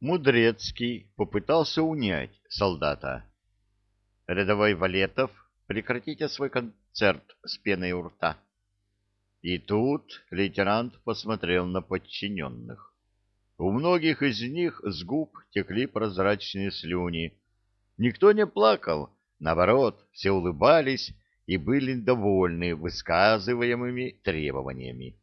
Мудрецкий попытался унять солдата. Рядовой Валетов, прекратите свой концерт с пеной у рта. И тут лейтенант посмотрел на подчиненных. У многих из них с губ текли прозрачные слюни. Никто не плакал, наоборот, все улыбались и были довольны высказываемыми требованиями.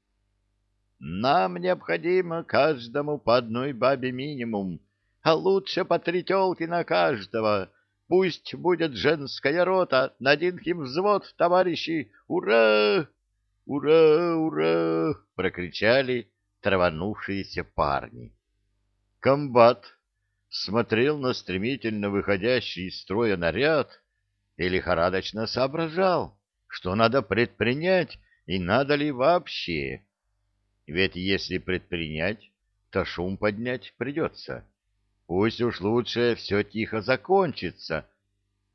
Нам необходимо каждому по одной бабе минимум, а лучше по три телки на каждого. Пусть будет женская рота, на один химвзвод, товарищи! Ура! Ура! Ура! Прокричали траванувшиеся парни. Комбат смотрел на стремительно выходящий из строя наряд и лихорадочно соображал, что надо предпринять и надо ли вообще. Ведь если предпринять, то шум поднять придется. Пусть уж лучше все тихо закончится,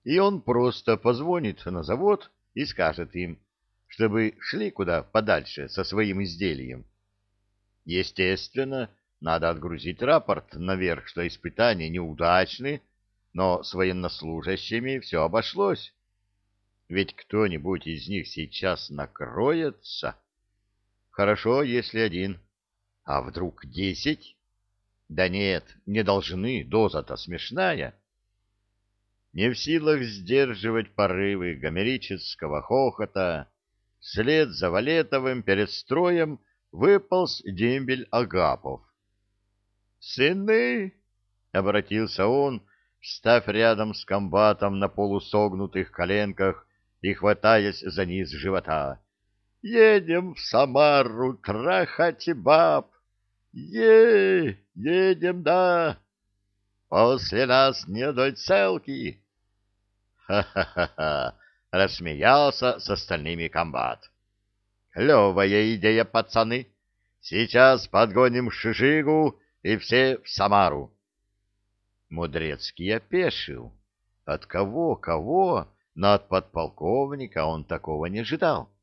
и он просто позвонит на завод и скажет им, чтобы шли куда подальше со своим изделием. Естественно, надо отгрузить рапорт наверх, что испытания неудачны, но с военнослужащими все обошлось. Ведь кто-нибудь из них сейчас накроется... Хорошо, если один. А вдруг десять? Да нет, не должны, доза-то смешная. Не в силах сдерживать порывы гомерического хохота, вслед за Валетовым перед строем выполз дембель Агапов. «Сыны!» — обратился он, встав рядом с комбатом на полусогнутых коленках и хватаясь за низ живота. Едем в Самару трахать баб. Е, едем, да. После нас не одной целки. Ха-ха-ха, рассмеялся с остальными комбат. Клевая идея, пацаны. Сейчас подгоним Шишигу и все в Самару. Мудрецкий опешил. От кого, кого, но от подполковника он такого не ожидал. —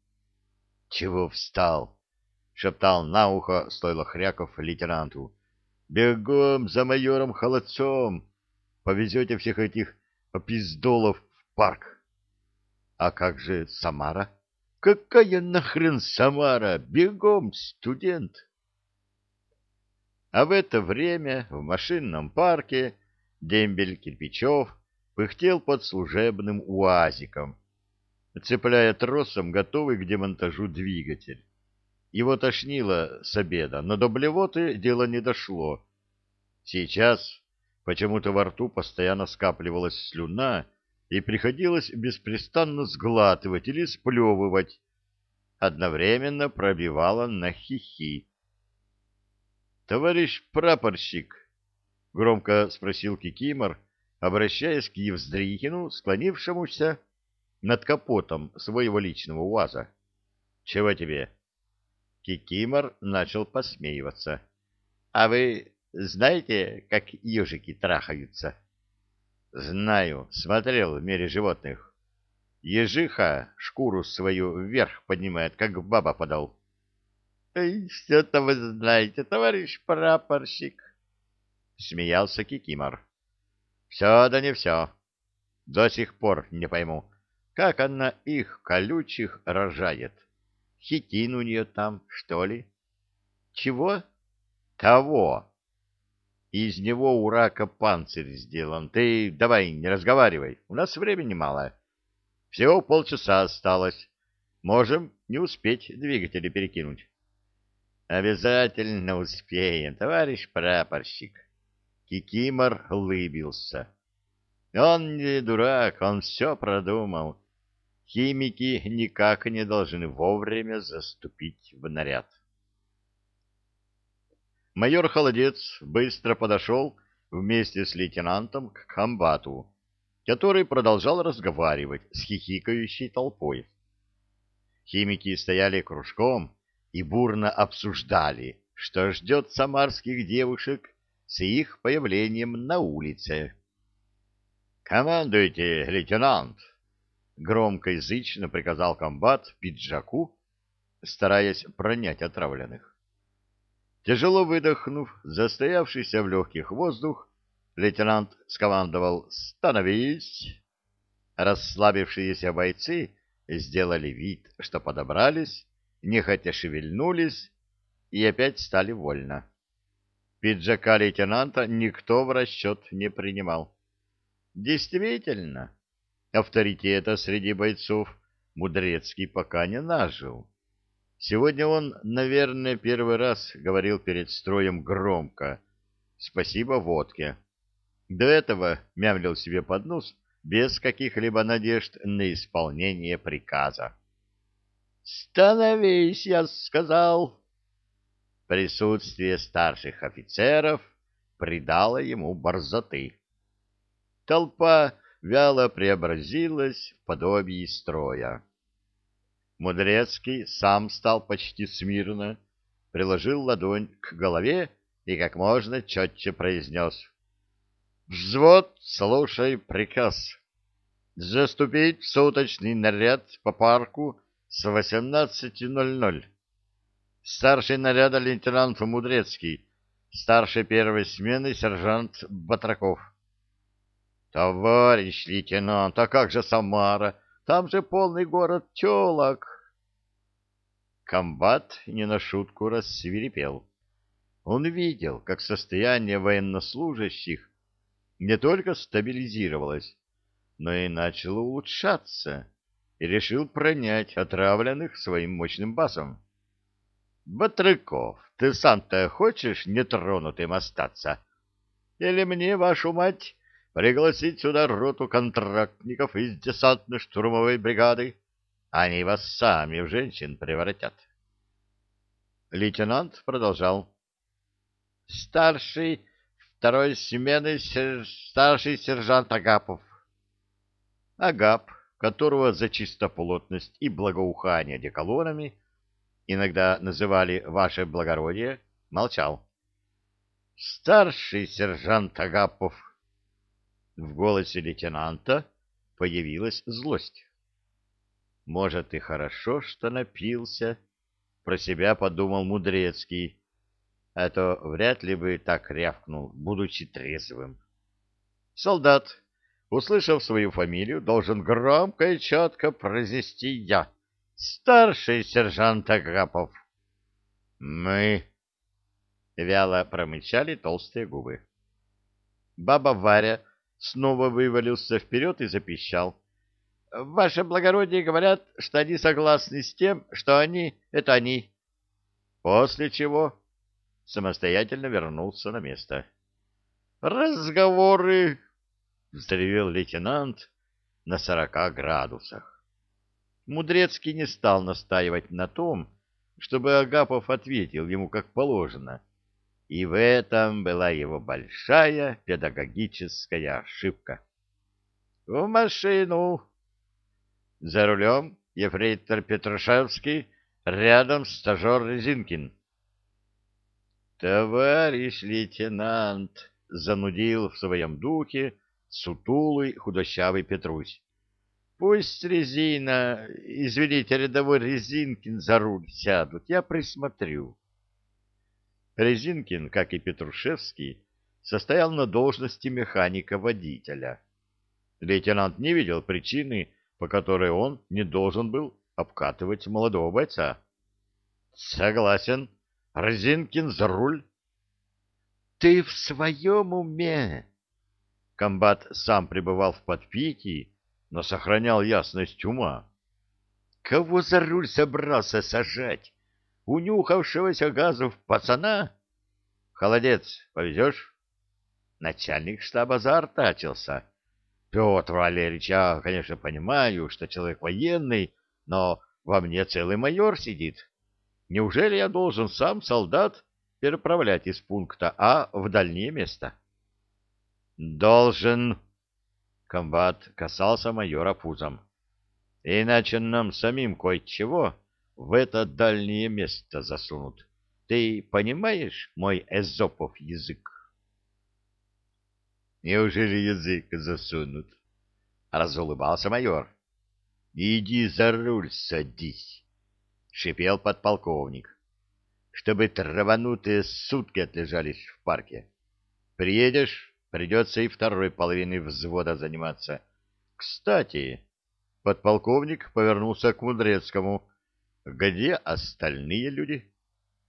Чего встал? — шептал на ухо стойло Хряков лейтенанту. — Бегом за майором Холодцом. Повезете всех этих опиздолов в парк. — А как же Самара? — Какая нахрен Самара? Бегом, студент! А в это время в машинном парке дембель Кирпичев пыхтел под служебным уазиком, цепляя тросом готовый к демонтажу двигатель. Его тошнило с обеда, но до блевоты дело не дошло. Сейчас почему-то во рту постоянно скапливалась слюна, и приходилось беспрестанно сглатывать или сплевывать. Одновременно пробивало на хихи. — Товарищ прапорщик, — громко спросил Кикимор, обращаясь к Евздрихину, склонившемуся над капотом своего личного УАЗа. — Чего тебе? Кикимор начал посмеиваться. — А вы знаете, как ежики трахаются? — Знаю, смотрел в мире животных. Ежиха шкуру свою вверх поднимает, как баба подал. — Все-то вы знаете, товарищ прапорщик, — смеялся Кикимор. — Все да не все. До сих пор не пойму, как она их колючих рожает. Хитин у нее там, что ли? Чего? Того. Из него у рака панцирь сделан. Ты давай не разговаривай, у нас времени мало. Всего полчаса осталось. Можем не успеть двигатели перекинуть. Обязательно успеем, товарищ прапорщик. Кикимор улыбился. Он не дурак, он все продумал химики никак не должны вовремя заступить в наряд. Майор Холодец быстро подошел вместе с лейтенантом к комбату, который продолжал разговаривать с хихикающей толпой. Химики стояли кружком и бурно обсуждали, что ждет самарских девушек с их появлением на улице. «Командуйте, лейтенант!» Громко язычно приказал комбат пиджаку, стараясь пронять отравленных. Тяжело выдохнув, застоявшийся в легких воздух, лейтенант скомандовал «Становись!». Расслабившиеся бойцы сделали вид, что подобрались, нехотя шевельнулись и опять стали вольно. Пиджака лейтенанта никто в расчет не принимал. Действительно, авторитета среди бойцов Мудрецкий пока не нажил. Сегодня он, наверное, первый раз говорил перед строем громко «Спасибо водке». До этого мямлил себе под нос без каких-либо надежд на исполнение приказа. «Становись, я сказал!» Присутствие старших офицеров придало ему борзоты. Толпа вяло преобразилась в подобие строя. Мудрецкий сам стал почти смирно, приложил ладонь к голове и как можно четче произнес. «Взвод, слушай приказ. Заступить в суточный наряд по парку с 18.00. Старший наряда лейтенант Мудрецкий, старший первой смены сержант Батраков». «Товарищ лейтенант, а как же Самара?» Там же полный город телок. Комбат не на шутку рассвирепел. Он видел, как состояние военнослужащих не только стабилизировалось, но и начало улучшаться, и решил пронять отравленных своим мощным басом. — Батрыков, ты сам-то хочешь нетронутым остаться? Или мне, вашу мать, пригласить сюда роту контрактников из десантно-штурмовой бригады. Они вас сами в женщин превратят. Лейтенант продолжал. Старший второй смены старший сержант Агапов. Агап, которого за чистоплотность и благоухание деколонами иногда называли «Ваше благородие», молчал. Старший сержант Агапов в голосе лейтенанта появилась злость. «Может, и хорошо, что напился», — про себя подумал Мудрецкий, а то вряд ли бы так рявкнул, будучи трезвым. Солдат, услышав свою фамилию, должен громко и четко произнести «Я». «Старший сержант Агапов». «Мы...» — вяло промычали толстые губы. Баба Варя снова вывалился вперед и запищал. — Ваше благородие говорят, что они согласны с тем, что они — это они. После чего самостоятельно вернулся на место. — Разговоры! — взревел лейтенант на сорока градусах. Мудрецкий не стал настаивать на том, чтобы Агапов ответил ему как положено — и в этом была его большая педагогическая ошибка. «В машину!» За рулем ефрейтор Петрушевский, рядом стажер Резинкин. «Товарищ лейтенант!» — занудил в своем духе сутулый худощавый Петрусь. «Пусть резина, извините, рядовой Резинкин за руль сядут, я присмотрю». Резинкин, как и Петрушевский, состоял на должности механика-водителя. Лейтенант не видел причины, по которой он не должен был обкатывать молодого бойца. «Согласен. Резинкин за руль». «Ты в своем уме?» Комбат сам пребывал в подпитии, но сохранял ясность ума. «Кого за руль собрался сажать? Унюхавшегося газов пацана? Холодец, повезешь? Начальник штаба заортачился. Петр Валерьевич, я, конечно, понимаю, что человек военный, но во мне целый майор сидит. Неужели я должен сам солдат переправлять из пункта А в дальнее место? Должен. Комбат касался майора пузом. Иначе нам самим кое-чего в это дальнее место засунут. Ты понимаешь мой эзопов язык? Неужели язык засунут? Разулыбался майор. Иди за руль садись, шипел подполковник. чтобы траванутые сутки отлежались в парке. Приедешь, придется и второй половиной взвода заниматься. Кстати, подполковник повернулся к Мудрецкому. Где остальные люди?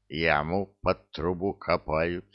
Яму под трубу копают.